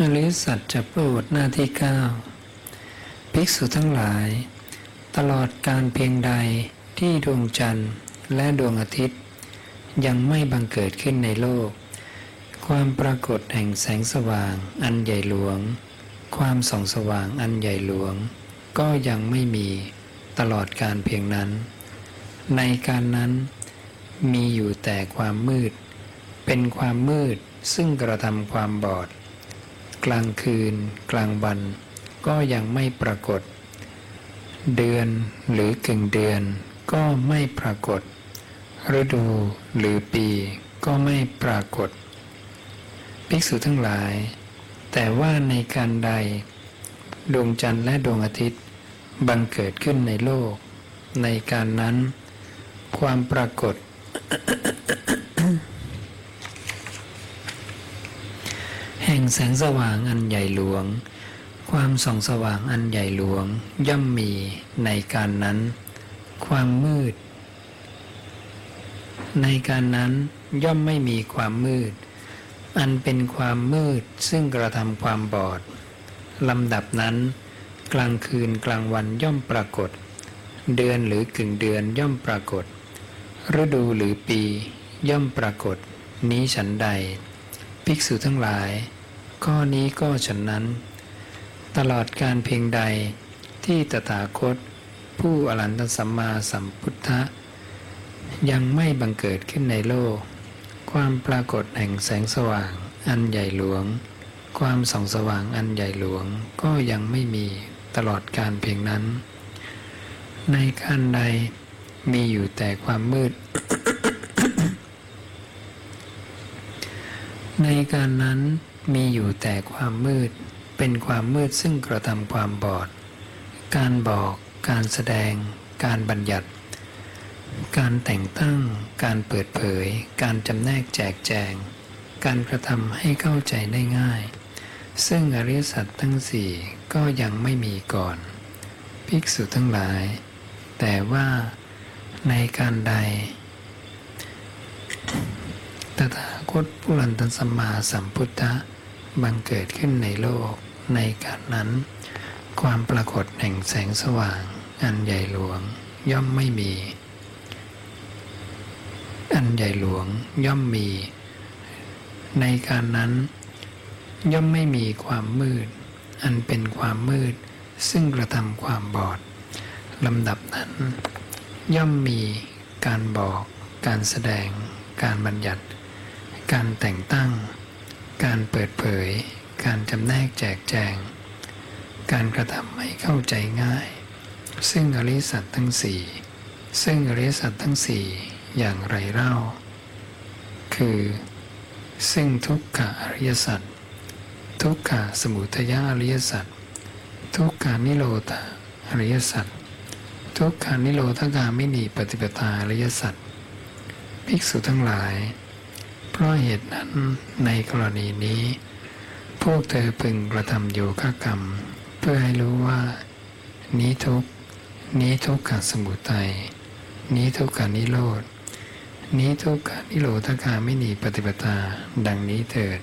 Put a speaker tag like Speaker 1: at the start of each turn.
Speaker 1: อริสัตจะโปรดหน้าที่เก้าภิกษุทั้งหลาย ตลอดการเพียงใดที่ดวงจันทร์และดวงอาทิตย์ ยังไม่บังเกิดขึ้นในโลก ความปรากฏแห่งแสงสว่างอันใหญ่หลวง ความส่องสว่างอันใหญ่หลวง ก็ยังไม่มีตลอดการเพียงนั้น ในการนั้นมีอยู่แต่ความมืด เป็นความมืดซึ่งกระทำความบอด กลางคืน กลางวัน ก็ยังไม่ปรากฏ เดือนหรือกึ่งเดือน ก็ไม่ปรากฏ ฤดูหรือปีก็ไม่ปรากฏ ภิกษุทั้งหลาย แต่ว่าในการใด ดวงจันทร์และดวงอาทิตย์ บังเกิดขึ้นในโลก ในการนั้น ความปรากฏ แห่ งแสงสว่างอันใหญ่หลวง ความส่องสว่างอันใหญ่หลวง ย่อมมีในการนั้น ความมืด ในการนั้นย่อมไม่มีความมืด อันเป็นความมืดซึ่งกระทำความบอดลำดับนั้น กลางคืนกลางวันย่อมปรากฏ เดือนหรือกึ่งเดือนย่อมปรากฏ ฤดูหรือปีย่อมปรากฏ นี้ฉันใด ภิกษุทั้งหลาย ข้อนี้ก็ฉันนั้น ตลอดการเพียงใดที่ตถาคต ผู้อรันตสัมมาสัมพุทธะยังไม่บังเกิดขึ้นในโลก ความปรากฏแห่งแสงสว่างอันใหญ่หลวง ความส่องสว่างอันใหญ่หลวงก็ยังไม่มีตลอดการเพียงนั้น ในการใดมีอยู่แต่ความมืด ในการนั้น มีอยู่แต่ความมืด เป็นความมืดซึ่งกระทำความบอด การบอก การแสดง การบัญญัติ การแต่งตั้ง การเปิดเผย การจำแนกแจกแจง การกระทำให้เข้าใจได้ง่าย ซึ่งอริยสัจทั้งสี่ก็ยังไม่มีก่อน ภิกษุทั้งหลาย แต่ว่าในการใด ตถาคตผู้ลันตสัมมาสัมพุทธะ บังเกิดขึ้นในโลก ในการนั้น ความปรากฏแห่งแสงสว่าง อันใหญ่หลวงย่อมไม่มี อันใหญ่หลวงย่อมมี ในการนั้น ย่อมไม่มีความมืด อันเป็นความมืด ซึ่งกระทำความบอดลำดับนั้น ย่อมมีการบอก การแสดง การบัญญัติ การแต่งตั้ง การเปิดเผย การจำแนกแจกแจง การกระทำให้เข้าใจง่าย ซึ่งอริสัจทั้งสี่ซึ่งอริสัจทั้งสี่อย่างไรเล่า คือ ซึ่งทุกขะอริยสัจทุกขะสมุทยาอริยสัจทุกขานิโรธาอริยสัจทุกขานิโรธกามินีปฏิปทาอริยสัจภิกษุทั้งหลาย เพราะเหตุนั้นในกรณีนี้ พวกเธอพึงกระทำโยคะกรรม เพื่อให้รู้ว่า นี้ทุกนี้ทุกขสมุทัยนี้ทุกขานิโรดนี้ทุกขานิโรธกาไม่หนีปฏิปทา ดังนี้เถิด